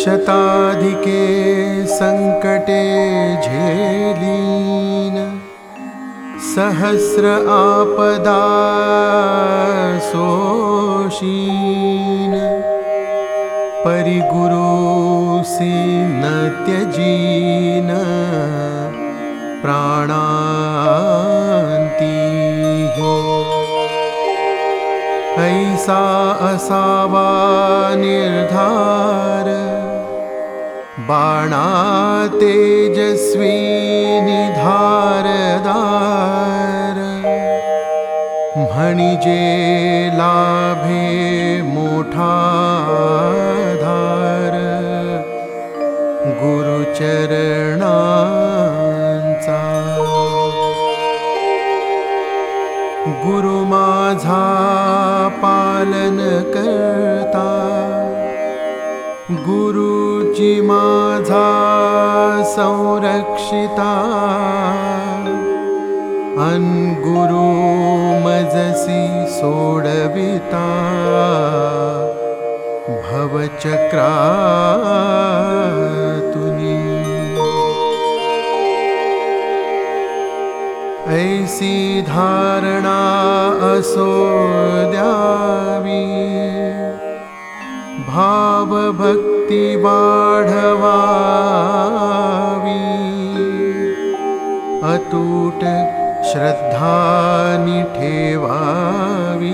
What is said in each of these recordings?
शताधिके सङ्कटे झेलीन। सहस्र आपदा परिगुरुसि न त्यजीन। प्राणान्ति ऐसा असावा निर्धार बाणा तेजस्वी निधारदार। म्हणिजे लाभे मोठा धार गुरुचरणा गुरु माझा पालन करता माझा संरक्षिता गुरु मजसी सोडविता। भवचक्रातुनी। ऐसी धारणा असो द्यावी भावभक्ति वाढवावी अतूट श्रद्धा ठेवावी।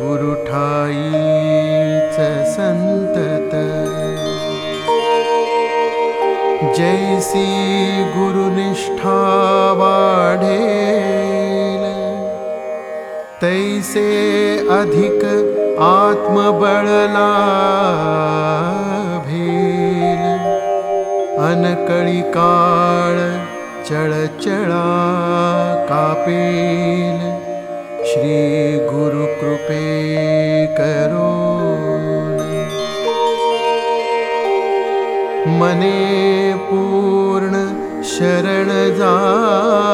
गुरुठाईच संतत जैसी गुरुनिष्ठा वाढेल। तैसे अधिक आत्मबळला भेल अनकळी काळ चळचळा कापेल श्री गुरुकृपे करो मने पूर्ण शरण जावे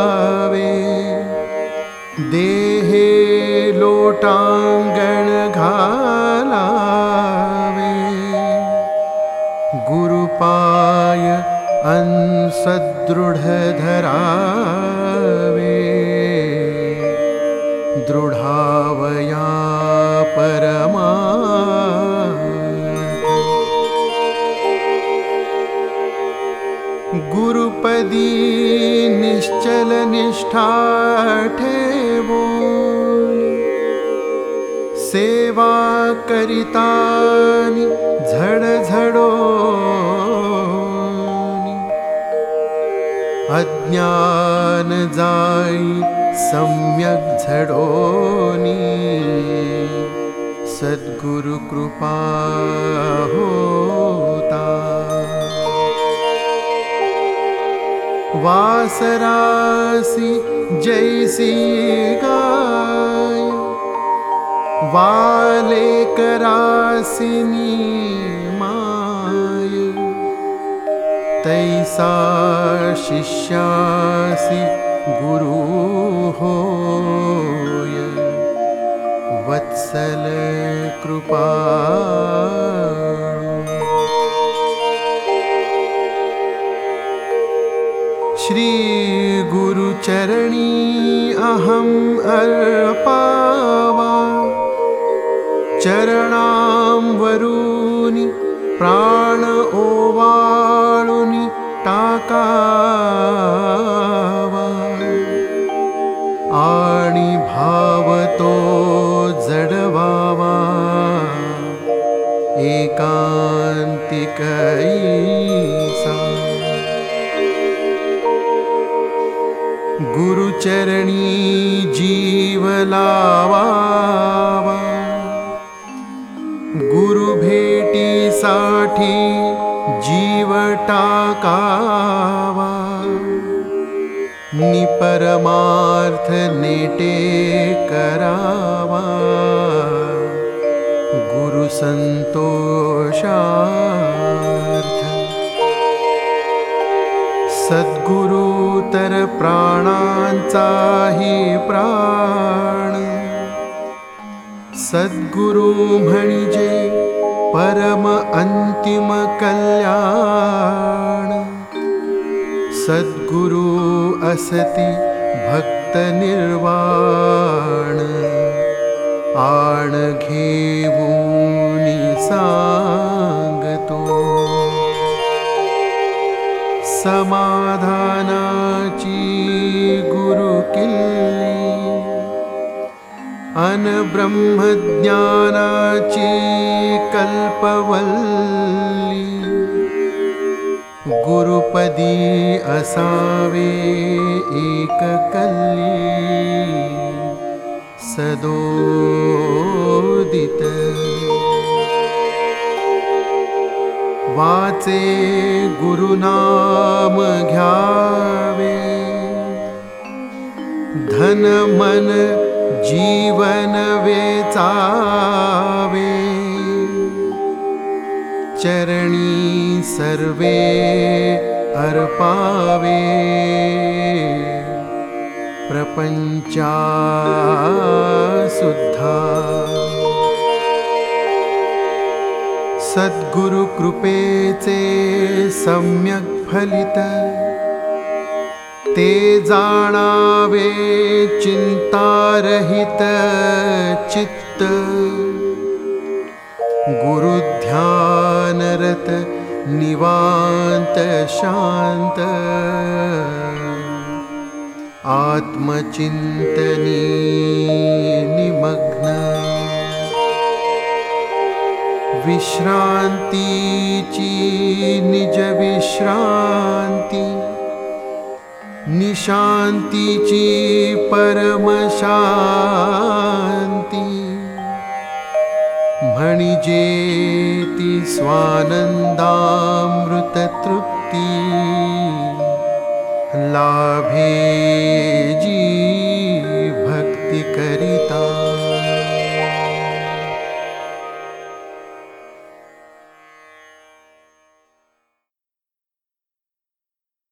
अंसदृढ धरावे दृढावया परमा। गुरुपदी निश्चल निष्ठा ठेवो सेवा करितानि झडझडो अज्ञान सम्यक् झडोनी। सद्गुरुकृपा होता। वासरासि जैसी गाय। वाले करासिनी तैसा शिष्यासि होय। वत्सल कृपा। श्रीगुरुचरणी अहम् अर्पावा। चरणां वरूनि प्राण ओवाळुनि एकान्तिकैसा गुरुचरणी जीवलावावा। गुरुभेटीसाठी जीव टाकावा निपरमार्थ नेटे करावा गुरुसन्तोषार्थ सद्गुरु तर प्राणांचाही प्राण। सद्गुरु म्हणजे परम अन्तिम कल्याण। सद्गुरु असति भक्तनिर्वाण आण घेवूनि सांगतो समाधानाची गुरुकिल्ली अनब्रह्मज्ञानाची कल्पवल्ली गुरुपदी असावे एककल्ली सदोदित। वाचे गुरुनाम घ्यावे। धन मन जीवन वेचावे। चरणी सर्वे अर्पावे प्रपञ्चा सुद्धा सद्गुरुकृपेचे सम्यक् फलित। ते जाणावे चिन्तारहित चित्त। गुरुध्यानरत निवान्त शान्त आत्मचिन्तनी निमग्न। विश्रान्तीची निजविश्रान्ति निशान्तीची परमशान्ति म्हणिजेति स्वानन्दामृत लाभे जी